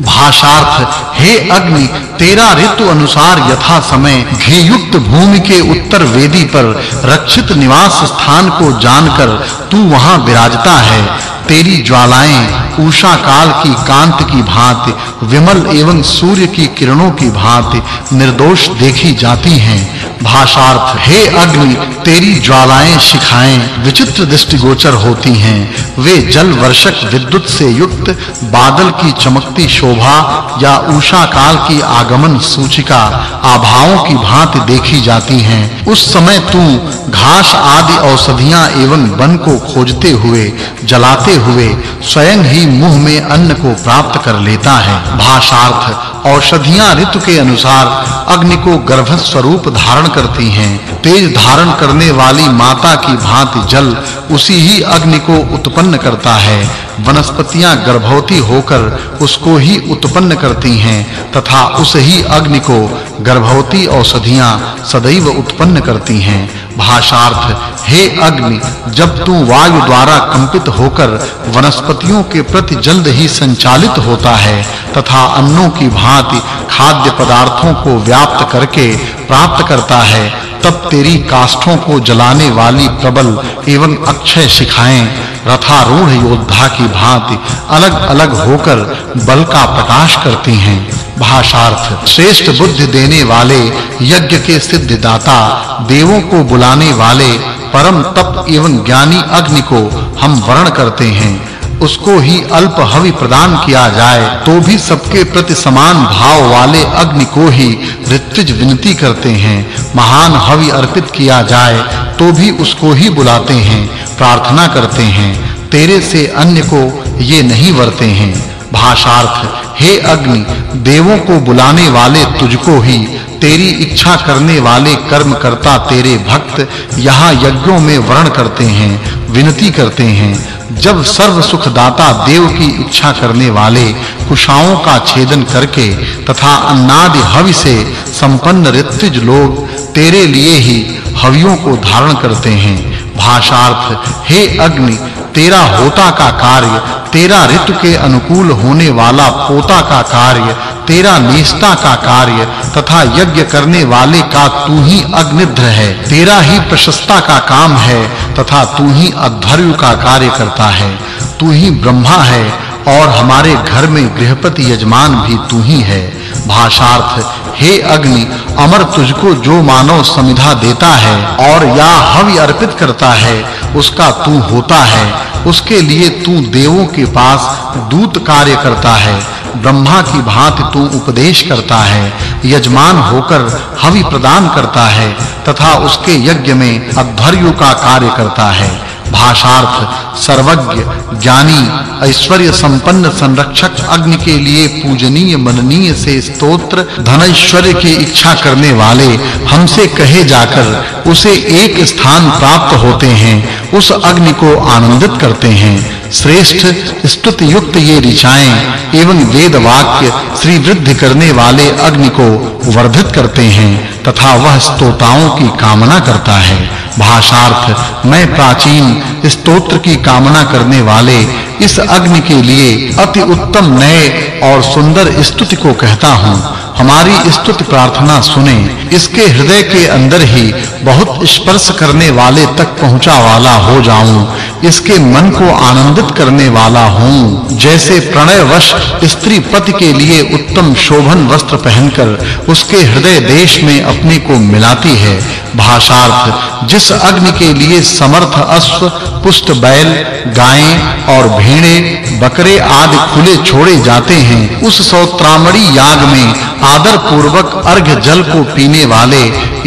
भाषार्थ, हे अग्नि, तेरा ऋतु अनुसार यथा समय घी युक्त भूमि के उत्तर वेदी पर रक्षित निवास स्थान को जानकर तू वहाँ विराजता है। तेरी ज्वालाएँ उषा काल की कांत की भांति, विमल एवं सूर्य की किरणों की भांति निर्दोष देखी जाती हैं। भाषार्थ, हे अग्नि, तेरी ज्वालाएँ शिखाएँ, विचित्र दृष्टिगोचर होती हैं। वे जल वर्षक विद्युत से युक्त, बादल की चमकती शोभा या उषा काल की आगमन सूचिका, आभाओं की भांति देखी जाती हैं। उस समय तू घास आदि औषधियाँ एवं वन को खोजते हुए, जलाते हुए, स्वयं ही मुँह में अन्न को प्राप्त कर लेता है। भाषार्थ, औषधियाँ ऋतु के अनुसार अग्नि को गर्भ स्वरूप धारण करती हैं। तेज धारण करने वाली माता की भांति जल उसी ही अग्नि को उत्पन्न करता है। वनस्पतियाँ गर्भवती होकर उसको ही उत्पन्न करती हैं तथा उस ही अग्नि को गर्भवती औषधियाँ सदैव उत्पन्न करती हैं। भाषार्थ, हे अग्नि, जब तू वायु द्वारा कंपित होकर वनस्पतियों के प्रति जल्द ही संचालित होता है तथा अन्नों की भांति खाद्य पदार्थों को व्याप्त करके प्राप्त करता है तब तेरी काष्ठों को जलाने वाली प्रबल एवं अक्षय शिखाएँ, रथारूढ़ योद्धा की भांति अलग-अलग होकर बल का प्रकाश करती हैं। भाषार्थ, श्रेष्ठ बुद्धि देने वाले, यज्ञ के सिद्ध दाता देवों को बुलाने वाले, परम तप एवं ज्ञानी अग्नि को हम वर्ण करते हैं। उसको ही अल्प हवि प्रदान किया जाए तो भी सबके प्रति समान भाव वाले अग्नि को ही ऋत्विज विनती करते हैं। महान हवि अर्पित किया जाए तो भी उसको ही बुलाते हैं, प्रार्थना करते हैं। तेरे से अन्य को ये नहीं वरते हैं। भाषार्थ हे। अग्नि, देवों को बुलाने वाले तुझको ही, तेरी इच्छा करने वाले कर्म करता तेरे भक्त यहाँ यज्ञों में वर्ण करते हैं, विनती करते हैं। जब सर्व सुखदाता देव की इच्छा करने वाले कुशाओं का छेदन करके तथा अन्नादि हवि से संपन्न ऋत्विज लोग तेरे लिए ही हवियों को धारण करते हैं। भाषार्थ, हे अग्नि तेरा होता का कार्य, तेरा ऋतु के अनुकूल होने वाला पोता का कार्य, तेरा निष्ठा का कार्य तथा यज्ञ करने वाले का तू ही अग्निध्र है। तेरा ही प्रशस्ता का काम है तथा तू ही अध्वर्यु का कार्य करता है। तू ही ब्रह्मा है और हमारे घर में गृहपति यजमान भी तू ही है। भाषार्थ हे अग्नि, अमर तुझको जो मानव समिधा देता है और या हवि अर्पित करता है, उसका तू होता है। उसके लिए तू देवों के पास दूत कार्य करता है। ब्रह्मा की भांति तू उपदेश करता है। यजमान होकर हवि प्रदान करता है तथा उसके यज्ञ में अध्वर्यु का कार्य करता है। भाषार्थ, सर्वज्ञ, ज्ञानी, ऐश्वर्य संपन्न संरक्षक अग्नि के लिए पूजनीय, मननीय से स्तोत्र धन ऐश्वर्य की इच्छा करने वाले हमसे कहे जाकर उसे एक स्थान प्राप्त होते हैं, उस अग्नि को आनंदित करते हैं। श्रेष्ठ स्तुति युक्त ये ऋचाएँ एवं वेद वाक्य श्री वृद्धि करने वाले अग्नि को वर्धित करते हैं, तथा वह स्तोताओं की कामना करता है। भाषार्थ, मैं प्राचीन स्तोत्र की कामना करने वाले इस अग्नि के लिए अति उत्तम नए और सुंदर स्तुति को कहता हूँ। हमारी स्तुति प्रार्थना सुने इसके हृदय के अंदर ही बहुत स्पर्श करने वाले तक पहुँचा वाला हो जाऊँ, इसके मन को आनंदित करने वाला हूँ। जैसे प्रणय वश स्त्री पति के लिए उत्तम शोभन वस्त्र पहनकर उसके हृदय देश में अपने को मिलाती है। भाषार्थ, जिस अग्नि के लिए समर्थ अश्व, पुष्ट बैल, गायें और भेड़ें, बकरे आदि खुले छोड़े जाते हैं, उस सौत्रामणी याग में आदर पूर्वक अर्घ्य जल को पीने वाले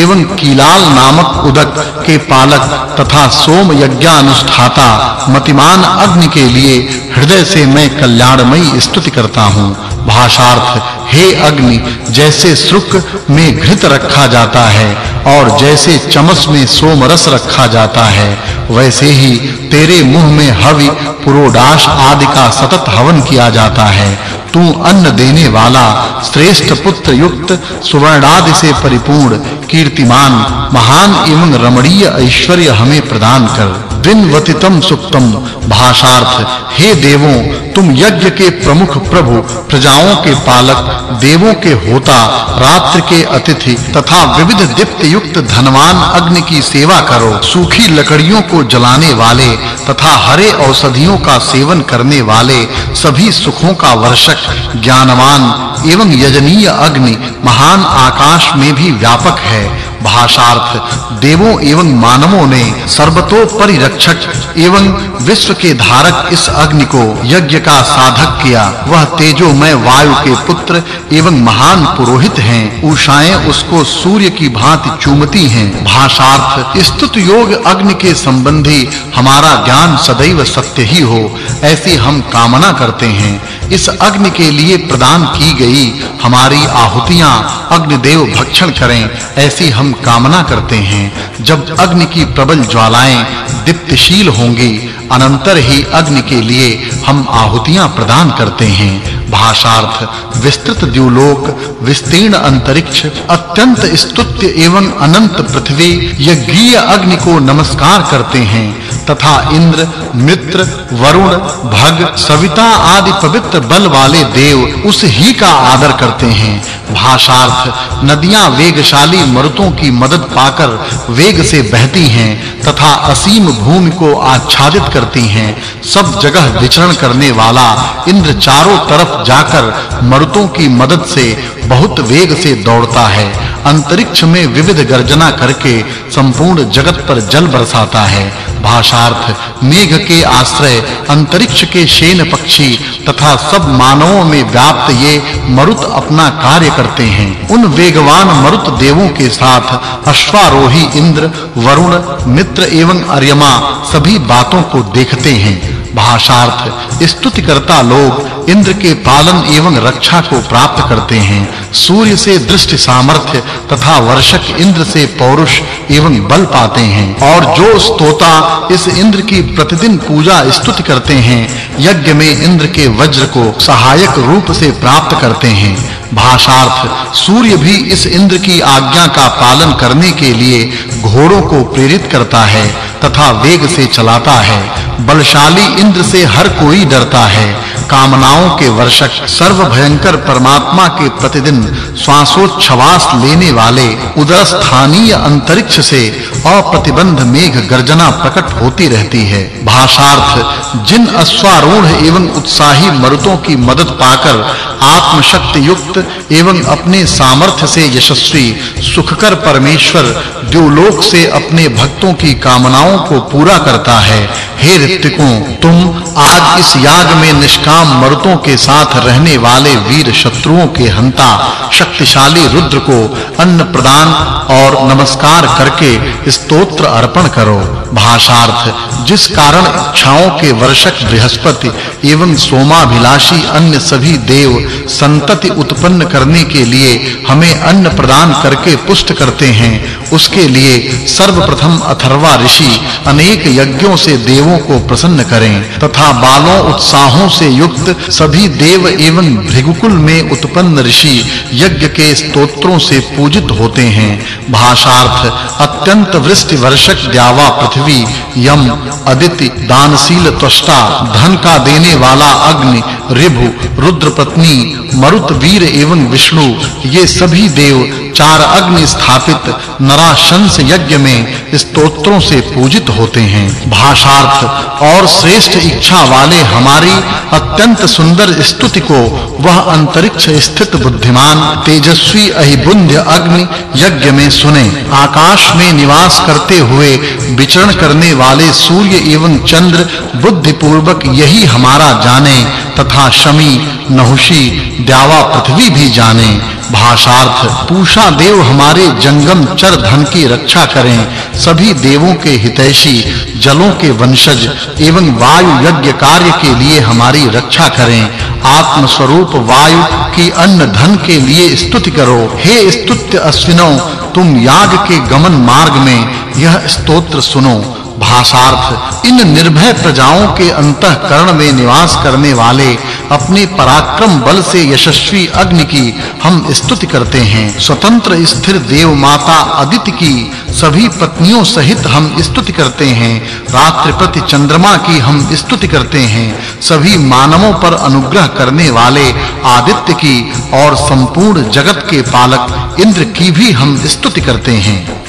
एवं कीलाल नामक उदक के पालक तथा सोम यज्ञानुष्ठाता मतिमान अग्नि के लिए हृदय से मैं कल्याणमयी स्तुति करता हूँ। भाषार्थ, हे अग्नि, जैसे सुख में घृत रखा जाता है और जैसे चमस में सोम रस रखा जाता है, वैसे ही तेरे मुँह में हवि पुरोडाश आदि का सतत हवन किया जाता है। तू अन्न देने वाला, श्रेष्ठ पुत्र युक्त, सुवर्णादि से परिपूर्ण, कीर्तिमान, महान एवं रमणीय ऐश्वर्य हमें प्रदान कर। द्विनवतितम सुक्तम भाषार्थ, हे देवों, तुम यज्ञ के प्रमुख प्रभु, प्रजाओं के पालक, देवों के होता, रात्रि के अतिथि तथा विविध दीप्त युक्त धनवान अग्नि की सेवा करो। सूखी लकड़ियों को जलाने वाले तथा हरे औषधियों का सेवन करने वाले सभी सुखों का वर्षक, ज्ञानवान एवं यजनीय अग्नि महान आकाश में भी व्यापक है। भाषार्थ, देवों एवं मानवों ने सर्वतोपरि रक्षक एवं विश्व के धारक इस अग्नि को यज्ञ का साधक किया। वह तेजोमय वायु के पुत्र एवं महान पुरोहित हैं। उषाएँ उसको सूर्य की भांति चूमती हैं। भाषार्थ, स्तुत योग अग्नि के संबंधी हमारा ज्ञान सदैव सत्य ही हो। ऐसी हम कामना करते हैं। इस अग्नि के लिए प्रदान की गई हमारी आहुतियाँ अग्निदेव भक्षण करें, ऐसी हम कामना करते हैं। जब अग्नि की प्रबल ज्वालाएँ दीप्तशील होंगी, अनंतर ही अग्नि के लिए हम आहुतियाँ प्रदान करते हैं। भाषार्थ, विस्तृत द्युलोक, विस्तीर्ण अंतरिक्ष, अत्यंत स्तुत्य एवं अनंत पृथ्वी, यज्ञीय अग्नि को नमस्कार करते हैं, तथा इंद्र, मित्र, वरुण, भग, सविता आदि पवित्र बल वाले देव उस ही का आदर करते हैं। भाषार्थ, नदियाँ वेगशाली मरुतों की मदद पाकर वेग से बहती हैं तथा असीम भूमि को आच्छादित करती हैं। सब जगह विचरण करने वाला इंद्र चारों तरफ़ जाकर मरुतों की मदद से बहुत वेग से दौड़ता है। अंतरिक्ष में विविध गर्जना करके संपूर्ण जगत पर जल बरसाता है। भाषार्थ, मेघ के आश्रय, अंतरिक्ष के शेन पक्षी तथा सब मानवों में व्याप्त ये मरुत अपना कार्य करते हैं। उन वेगवान मरुत देवों के साथ अश्वारोही इंद्र, वरुण, मित्र एवं अर्यमा सभी बातों को देखते हैं। भाषार्थ स्तुति करता लोग इंद्र के पालन एवं रक्षा को प्राप्त करते हैं। सूर्य से दृष्टि सामर्थ्य तथा वर्षक इंद्र से पौरुष एवं बल पाते हैं। और जो स्तोता इस इंद्र की प्रतिदिन पूजा स्तुति करते हैं, यज्ञ में इंद्र के वज्र को सहायक रूप से प्राप्त करते हैं। भाषार्थ, सूर्य भी इस इंद्र की आज्ञा का पालन करने के लिए घोड़ों को प्रेरित करता है। तथा वेग से चलाता है। बलशाली इंद्र से हर कोई डरता है। कामनाओं के वर्षक सर्व भयंकर परमात्मा के प्रतिदिन श्वासोच्छ्वास लेने वाले उदर स्थानीय अंतरिक्ष से अप्रतिबंध मेघ गर्जना प्रकट होती रहती है। भाषार्थ, जिन अश्वारूढ़ एवं उत्साही मरुतों की मदद पाकर आत्मशक्ति युक्त एवं अपने सामर्थ्य से यशस्वी, सुखकर परमेश्वर द्युलोक से अपने भक्तों की कामनाओं को पूरा करता है। हे ऋतिकों तुम आज इस याग में निष्काम मरुतों के साथ रहने वाले वीर शत्रुओं के हंता शक्तिशाली रुद्र को अन्न प्रदान और नमस्कार करके स्तोत्र अर्पण करो। भाषार्थ, जिस कारण इच्छाओं के वर्षक बृहस्पति एवं सोमाभिलाषी अन्य सभी देव संतति उत्पन्न करने के लिए हमें अन्न प्रदान करके पुष्ट करते हैं, उसके लिए सर्वप्रथम अथर्वा ऋषि अनेक यज्ञों से देवों को प्रसन्न करें तथा बालों उत्साहों से युक्त सभी देव एवं भृगुकुल में उत्पन्न ऋषि यज्ञ के स्तोत्रों से पूजित होते हैं। भाषार्थ, अत्यंत वृष्टि वर्षक द्यावा पृथ्वी, यम, अदिति, दानशील त्वष्टा, धन का देने वाला अग्नि ऋभु रुद्र पत्नी मरुत वीर एवं विष्णु, ये सभी देव चार अग्नि स्थापित नराशंस यज्ञ में स्तोत्रों से पूजित होते हैं। भाषार्थ, और श्रेष्ठ इच्छा वाले हमारी अत्यंत सुंदर स्तुति को वह अंतरिक्ष स्थित बुद्धिमान, तेजस्वी अहिबुंध्य अग्नि यज्ञ में सुने, आकाश में निवास करते हुए विचरण करने वाले सूर्य एवं चंद्र बुद्धि पूर्वक यही हमारा जाने, तथा शमी, नहुषी, द्यावा पृथ्वी भी जाने। भाषार्थ। पूषा देव हमारे जंगम चर धन की रक्षा करें। सभी देवों के हितैषी, जलों के वंशज, एवं वायु यज्ञ कार्य के लिए हमारी रक्षा करें। आत्म स्वरूप वायु की अन्न धन के लिए स्तुति करो। हे स्तुत्य अश्विनों, तुम याग के गमन मार्ग में यह स्तोत्र सुनो। भाषार्थ, इन निर्भय प्रजाओं के अंतःकरण में निवास करने वाले अपने पराक्रम बल से यशस्वी अग्नि की हम स्तुति करते हैं। स्वतंत्र स्थिर देव माता अदिति की सभी पत्नियों सहित हम स्तुति करते हैं। रात्रि प्रति चंद्रमा की हम स्तुति करते हैं। सभी मानवों पर अनुग्रह करने वाले आदित्य की और संपूर्ण जगत के पालक इंद्र की भी हम स्तुति करते हैं।